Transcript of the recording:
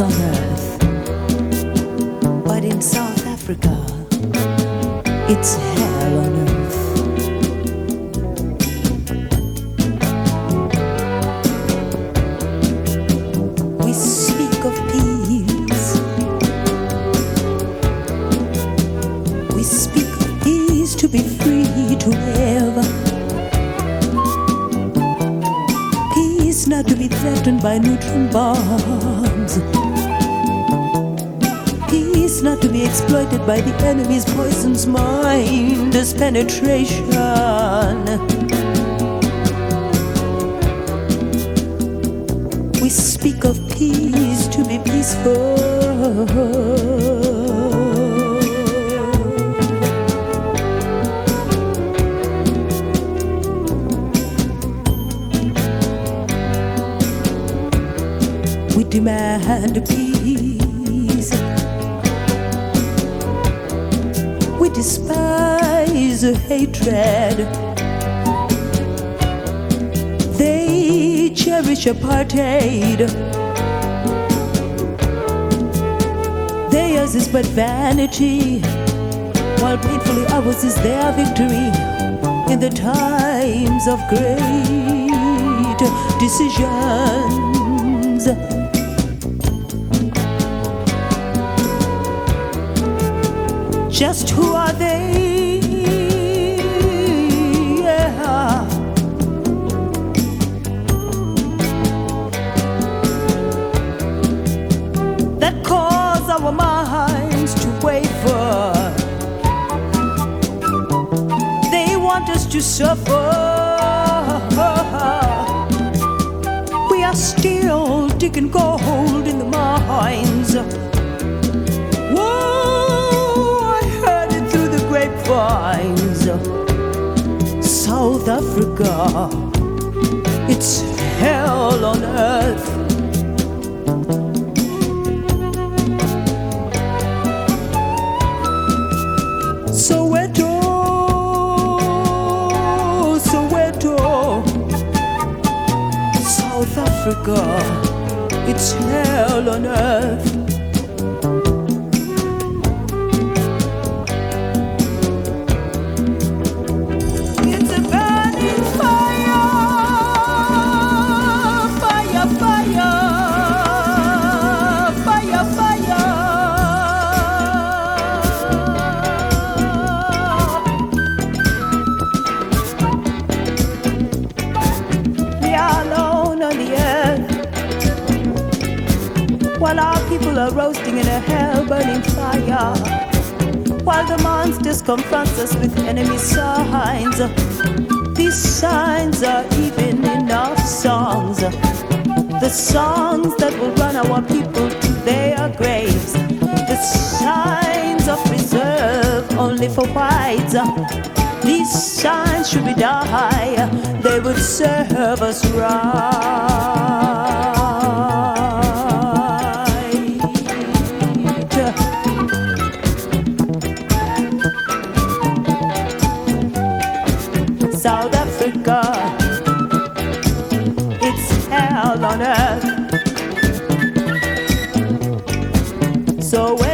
on earth. But in South Africa, it's hell on earth. to be free to ever not to be threatened by neutron bombs. Peace not to be exploited by the enemy's poison's mind as penetration. We speak of peace to be peaceful. Demand peace. We despise hatred. They cherish apartheid. Theirs is but vanity, while painfully ours is their victory in the times of great decisions. Just who are they? Yeah. That cause our minds to waver. They want us to suffer. We are still digging gold in the mines. Africa, it's hell on earth. Soweto, Soweto, South Africa, it's hell on earth. While our people are roasting in a hell burning fire. While the monsters confront us with enemy signs, these signs are even enough songs. The songs that will run our people to their graves. The signs of reserve only for whites. These signs should be die, they would serve us right. South Africa. It's hell on earth. Soweto,